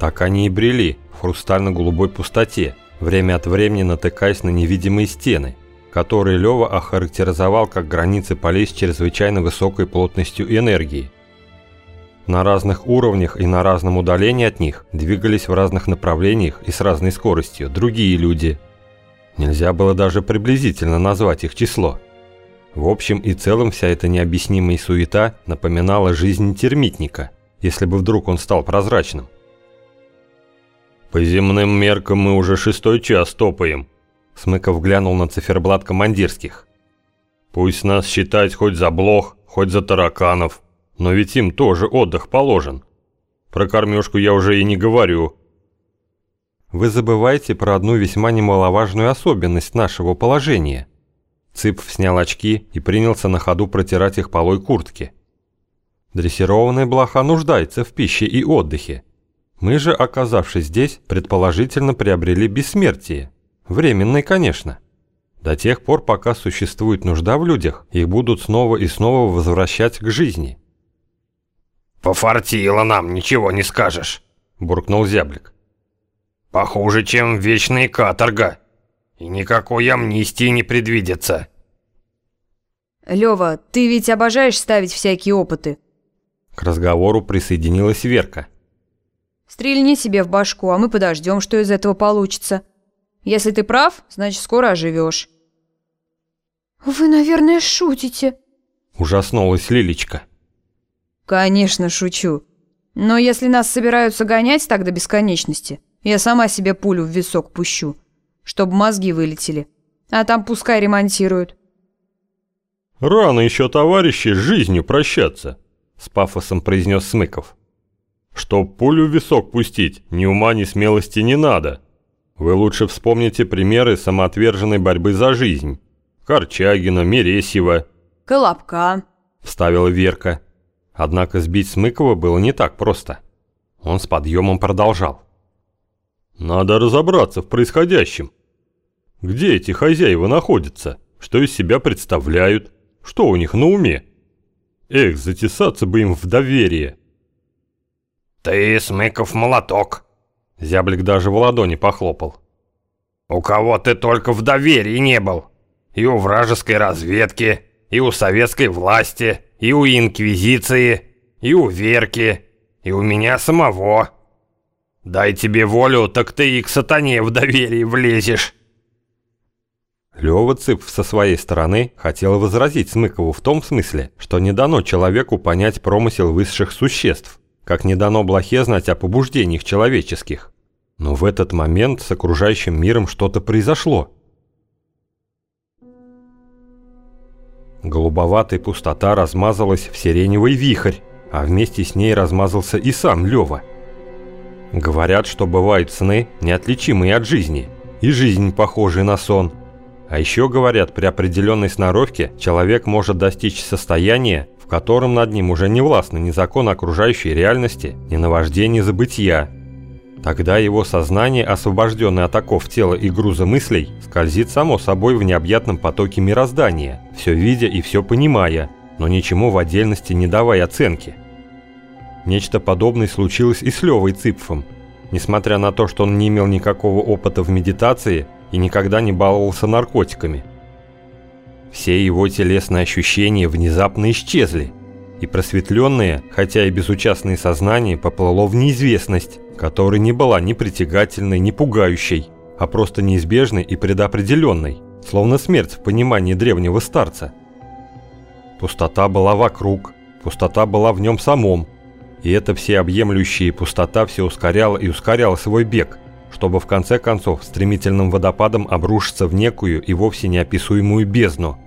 Так они и брели в хрустально-голубой пустоте, время от времени натыкаясь на невидимые стены, которые Лёва охарактеризовал как границы полей с чрезвычайно высокой плотностью энергии. На разных уровнях и на разном удалении от них двигались в разных направлениях и с разной скоростью другие люди. Нельзя было даже приблизительно назвать их число. В общем и целом вся эта необъяснимая суета напоминала жизнь термитника, если бы вдруг он стал прозрачным. «По земным меркам мы уже шестой час топаем», — Смыков глянул на циферблат командирских. «Пусть нас считать хоть за блох, хоть за тараканов, но ведь им тоже отдых положен. Про кормежку я уже и не говорю». «Вы забываете про одну весьма немаловажную особенность нашего положения». Цыпов снял очки и принялся на ходу протирать их полой куртки. Дрессированная блоха нуждается в пище и отдыхе. Мы же, оказавшись здесь, предположительно приобрели бессмертие. Временное, конечно. До тех пор, пока существует нужда в людях, их будут снова и снова возвращать к жизни. «Пофартило нам, ничего не скажешь», – буркнул зяблик. «Похуже, чем вечная каторга. И никакой амнистии не предвидится». «Лёва, ты ведь обожаешь ставить всякие опыты?» К разговору присоединилась Верка. Стрельни себе в башку, а мы подождем, что из этого получится. Если ты прав, значит, скоро оживешь. «Вы, наверное, шутите», – ужаснулась Лилечка. «Конечно, шучу. Но если нас собираются гонять так до бесконечности, я сама себе пулю в висок пущу, чтобы мозги вылетели. А там пускай ремонтируют». «Рано еще, товарищи, с жизнью прощаться», – с пафосом произнес Смыков. Чтоб пулю в висок пустить, ни ума, ни смелости не надо. Вы лучше вспомните примеры самоотверженной борьбы за жизнь. Корчагина, Мересьева. Колобка, вставила Верка. Однако сбить Смыкова было не так просто. Он с подъемом продолжал. Надо разобраться в происходящем. Где эти хозяева находятся? Что из себя представляют? Что у них на уме? Эх, затесаться бы им в доверие. «Ты, Смыков, молоток!» Зяблик даже в ладони похлопал. «У кого ты только в доверии не был? И у вражеской разведки, и у советской власти, и у инквизиции, и у Верки, и у меня самого. Дай тебе волю, так ты и к сатане в доверии влезешь». Лёва Цып со своей стороны хотел возразить Смыкову в том смысле, что не дано человеку понять промысел высших существ как не дано блохе знать о побуждениях человеческих. Но в этот момент с окружающим миром что-то произошло. Голубоватая пустота размазалась в сиреневый вихрь, а вместе с ней размазался и сам Лёва. Говорят, что бывают сны, неотличимые от жизни, и жизнь похожая на сон. А еще говорят, при определенной сноровке человек может достичь состояния, котором над ним уже не властны ни закон окружающей реальности, ни наваждение забытия. Тогда его сознание, освобожденное от оков тела и груза мыслей, скользит само собой в необъятном потоке мироздания, все видя и все понимая, но ничему в отдельности не давая оценки. Нечто подобное случилось и с Левой Цыпфом. Несмотря на то, что он не имел никакого опыта в медитации и никогда не баловался наркотиками – все его телесные ощущения внезапно исчезли, и просветленное, хотя и безучастное сознание поплыло в неизвестность, которая не была ни притягательной, ни пугающей, а просто неизбежной и предопределенной, словно смерть в понимании древнего старца. Пустота была вокруг, пустота была в нем самом, и эта всеобъемлющая пустота все ускоряла и ускоряла свой бег, чтобы в конце концов стремительным водопадом обрушиться в некую и вовсе неописуемую бездну.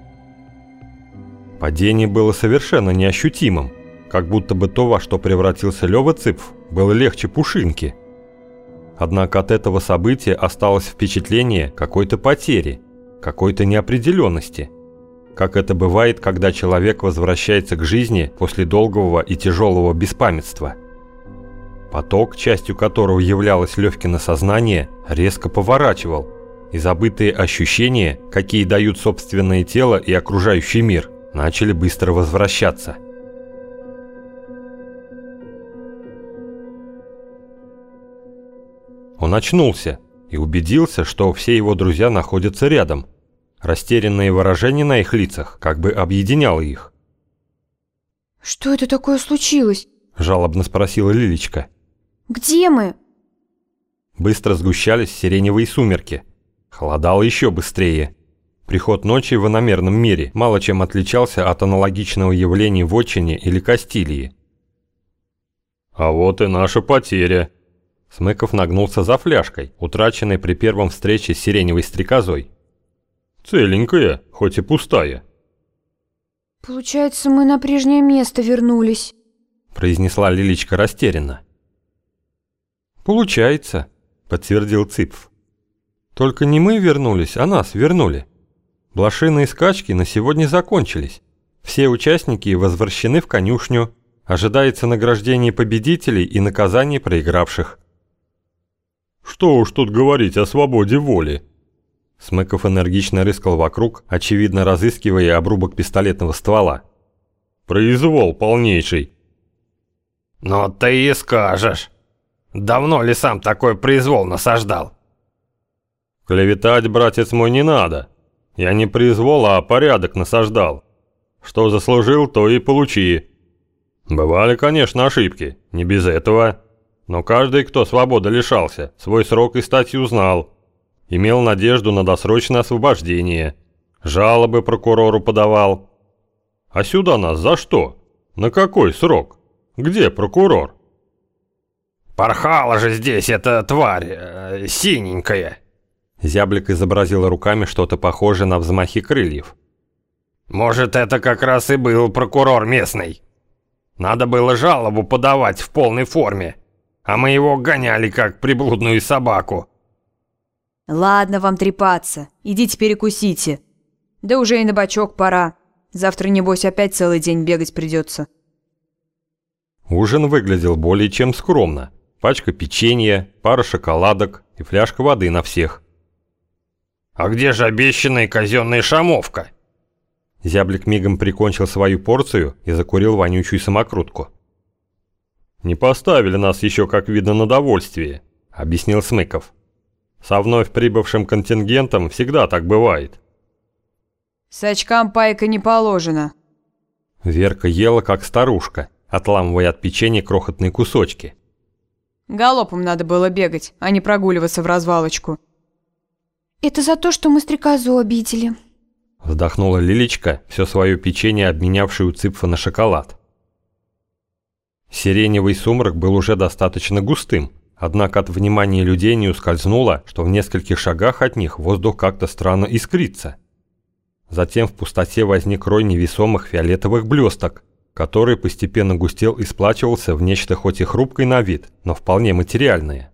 Падение было совершенно неощутимым, как будто бы то, во что превратился Лёва Цыпф, было легче пушинки. Однако от этого события осталось впечатление какой-то потери, какой-то неопределенности, как это бывает, когда человек возвращается к жизни после долгого и тяжелого беспамятства – Поток, частью которого являлось Левкино сознание, резко поворачивал, и забытые ощущения, какие дают собственное тело и окружающий мир, начали быстро Он очнулся и убедился, что все его друзья находятся рядом. Растерянное выражение на их лицах как бы объединяло их. «Что это такое случилось?» – жалобно спросила Лилечка. «Где мы?» Быстро сгущались сиреневые сумерки. Холодало еще быстрее. Приход ночи в иномерном мире мало чем отличался от аналогичного явления в Отчине или Кастилии. «А вот и наша потеря», Смыков нагнулся за фляжкой, утраченной при первом встрече с сиреневой стрекозой. «Целенькая, хоть и пустая». «Получается, мы на прежнее место вернулись», – произнесла Лиличка растерянно. «Получается», – подтвердил Цыпф. «Только не мы вернулись, а нас вернули. Блошиные скачки на сегодня закончились. Все участники возвращены в конюшню. Ожидается награждение победителей и наказание проигравших. Что уж тут говорить о свободе воли. Смыков энергично рыскал вокруг, очевидно разыскивая обрубок пистолетного ствола. Произвол полнейший. Но ты и скажешь. Давно ли сам такой произвол насаждал? Клеветать, братец мой, не надо. Я не произвол, а порядок насаждал. Что заслужил, то и получи. Бывали, конечно, ошибки, не без этого. Но каждый, кто свободы лишался, свой срок и статью знал. Имел надежду на досрочное освобождение. Жалобы прокурору подавал. А сюда нас за что? На какой срок? Где прокурор? Порхала же здесь эта тварь, э, синенькая. Зяблик изобразил руками что-то похожее на взмахи крыльев. Может, это как раз и был прокурор местный. Надо было жалобу подавать в полной форме а мы его гоняли как приблудную собаку. Ладно вам трепаться, идите перекусите. Да уже и на бочок пора. Завтра, небось, опять целый день бегать придется. Ужин выглядел более чем скромно. Пачка печенья, пара шоколадок и фляжка воды на всех. «А где же обещанная казенная шамовка?» Зяблик мигом прикончил свою порцию и закурил вонючую самокрутку. «Не поставили нас еще, как видно, на довольствие», — объяснил Смыков. «Со вновь прибывшим контингентом всегда так бывает». «С очкам пайка не положено». Верка ела, как старушка, отламывая от печенья крохотные кусочки. «Галопом надо было бегать, а не прогуливаться в развалочку». «Это за то, что мы стрекозу обидели», — вздохнула Лилечка, все свое печенье обменявшую Цыпфа на шоколад. Сиреневый сумрак был уже достаточно густым, однако от внимания людей не ускользнуло, что в нескольких шагах от них воздух как-то странно искрится. Затем в пустоте возник рой невесомых фиолетовых блесток, который постепенно густел и сплачивался в нечто хоть и хрупкое на вид, но вполне материальное.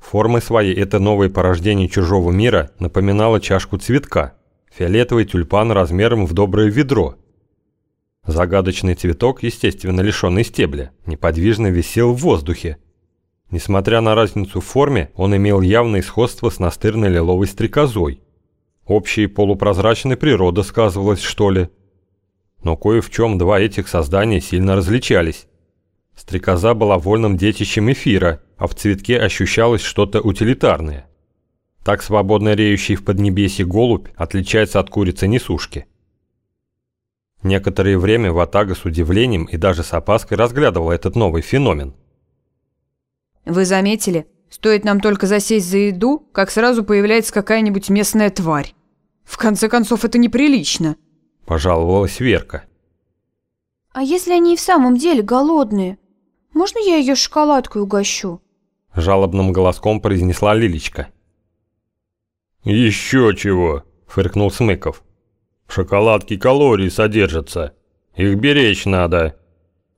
Формой своей это новое порождение чужого мира напоминало чашку цветка, фиолетовый тюльпан размером в доброе ведро – Загадочный цветок, естественно лишенный стебля, неподвижно висел в воздухе. Несмотря на разницу в форме, он имел явное сходство с настырной лиловой стрекозой. Общая полупрозрачная природа сказывалась, что ли. Но кое в чем два этих создания сильно различались. Стрекоза была вольным детищем эфира, а в цветке ощущалось что-то утилитарное. Так свободно реющий в поднебесье голубь отличается от курицы-несушки. Некоторое время Ватага с удивлением и даже с опаской разглядывала этот новый феномен. «Вы заметили? Стоит нам только засесть за еду, как сразу появляется какая-нибудь местная тварь. В конце концов, это неприлично», – пожаловалась Верка. «А если они и в самом деле голодные? Можно я ее шоколадкой угощу?» – жалобным голоском произнесла Лилечка. «Еще чего!» – фыркнул Смыков. В шоколадке калории содержатся. Их беречь надо.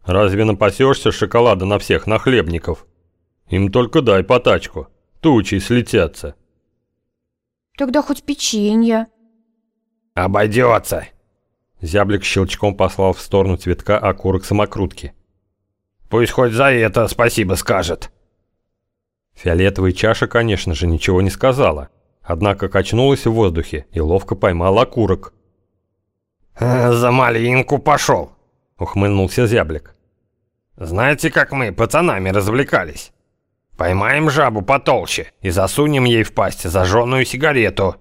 Разве напасешься шоколада на всех нахлебников? Им только дай по тачку. Тучи слетятся. Тогда хоть печенье. Обойдется. Зяблик щелчком послал в сторону цветка окурок самокрутки. Пусть хоть за это спасибо скажет. Фиолетовая чаша, конечно же, ничего не сказала, однако качнулась в воздухе и ловко поймала окурок. Э, «За малинку пошел», — ухмыльнулся зяблик. «Знаете, как мы пацанами развлекались? Поймаем жабу потолще и засунем ей в пасть зажженную сигарету.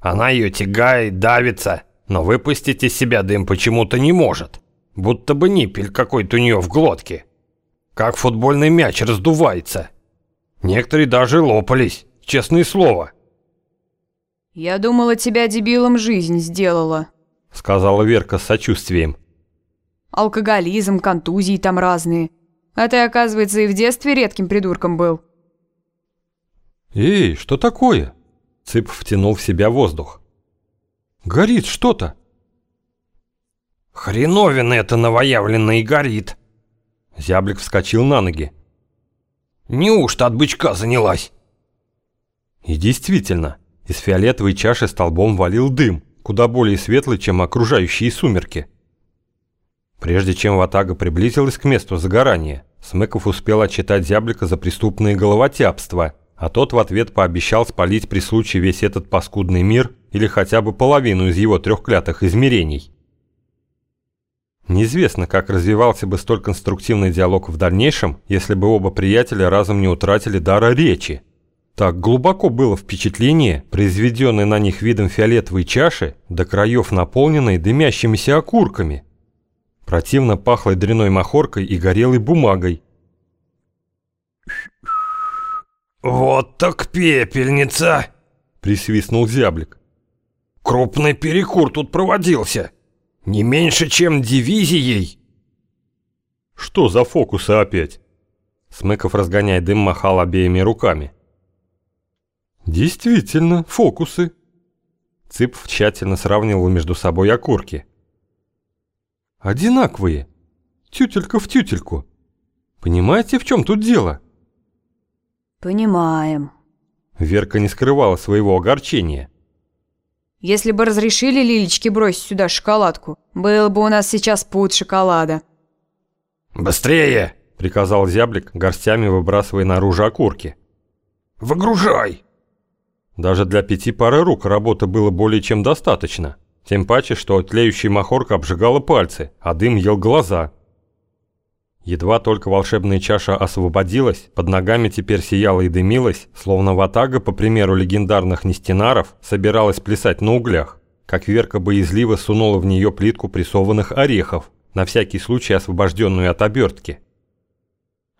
Она ее тягает, давится, но выпустить из себя дым почему-то не может. Будто бы ниппель какой-то у нее в глотке. Как футбольный мяч раздувается. Некоторые даже лопались, честное слово. «Я думала, тебя дебилом жизнь сделала», — сказала Верка с сочувствием. «Алкоголизм, контузии там разные. А ты, оказывается, и в детстве редким придурком был». «Эй, что такое?» Цып втянул в себя воздух. «Горит что-то!» «Хреновина это новоявленная и горит!» Зяблик вскочил на ноги. «Неужто от бычка занялась?» И действительно, из фиолетовой чаши столбом валил дым, куда более светлый, чем окружающие сумерки. Прежде чем Ватага приблизилась к месту загорания, Смыков успел отчитать зяблика за преступные головотяпства, а тот в ответ пообещал спалить при случае весь этот паскудный мир или хотя бы половину из его трехклятых измерений. Неизвестно, как развивался бы столь конструктивный диалог в дальнейшем, если бы оба приятеля разом не утратили дара речи. Так глубоко было впечатление, произведенное на них видом фиолетовой чаши, до краев наполненной дымящимися окурками. Противно пахло дряной махоркой и горелой бумагой. «Вот так пепельница!» – присвистнул зяблик. «Крупный перекур тут проводился!» Не меньше, чем дивизией. Что за фокусы опять? Смыков, разгоняя дым, махал обеими руками. Действительно, фокусы. Цып тщательно сравнивал между собой окурки. Одинаковые. Тютелька в тютельку. Понимаете, в чем тут дело? Понимаем. Верка не скрывала своего огорчения. Если бы разрешили Лилечке бросить сюда шоколадку, был бы у нас сейчас путь шоколада. «Быстрее!» – приказал зяблик, горстями выбрасывая наружу окурки. «Выгружай!» Даже для пяти пары рук работы было более чем достаточно. Тем паче, что тлеющая махорка обжигала пальцы, а дым ел глаза – Едва только волшебная чаша освободилась, под ногами теперь сияла и дымилась, словно ватага, по примеру легендарных нестинаров, собиралась плясать на углях, как Верка боязливо сунула в нее плитку прессованных орехов, на всякий случай освобожденную от обертки.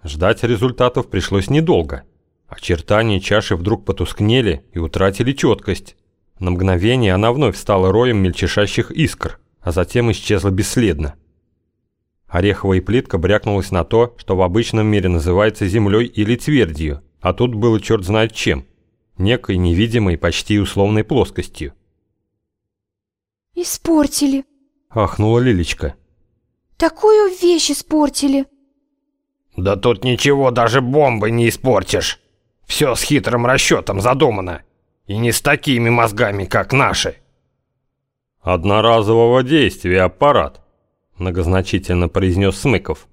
Ждать результатов пришлось недолго. Очертания чаши вдруг потускнели и утратили четкость. На мгновение она вновь стала роем мельчешащих искр, а затем исчезла бесследно. Ореховая плитка брякнулась на то, что в обычном мире называется землей или твердью, а тут было черт знает чем. Некой невидимой, почти условной плоскостью. «Испортили», – ахнула Лилечка. «Такую вещь испортили». «Да тут ничего даже бомбой не испортишь. Все с хитрым расчетом задумано. И не с такими мозгами, как наши». «Одноразового действия аппарат», многозначительно произнес Смыков.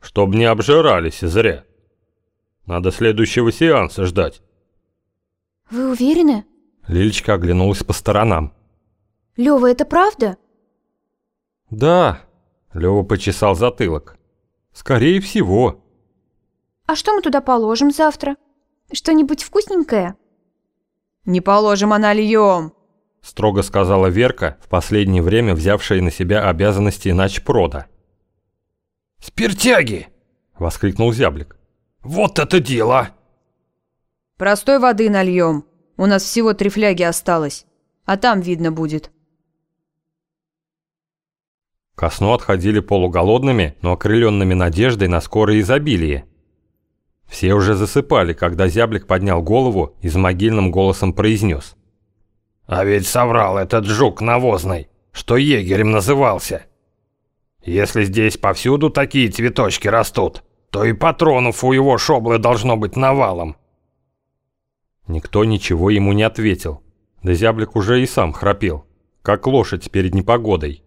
«Чтоб не обжирались зря. Надо следующего сеанса ждать». «Вы уверены?» Лилечка оглянулась по сторонам. «Лёва, это правда?» «Да», — Лёва почесал затылок. «Скорее всего». «А что мы туда положим завтра? Что-нибудь вкусненькое?» «Не положим, а нальем», строго сказала Верка, в последнее время взявшая на себя обязанности начпрода. «Спиртяги!» – воскликнул зяблик. «Вот это дело!» «Простой воды нальем. У нас всего три фляги осталось. А там видно будет». Ко сну отходили полуголодными, но окрыленными надеждой на скорое изобилие. Все уже засыпали, когда зяблик поднял голову и с могильным голосом произнес – а ведь соврал этот жук навозный, что егерем назывался. Если здесь повсюду такие цветочки растут, то и патронов у его шоблы должно быть навалом. Никто ничего ему не ответил. Да зяблик уже и сам храпел, как лошадь перед непогодой.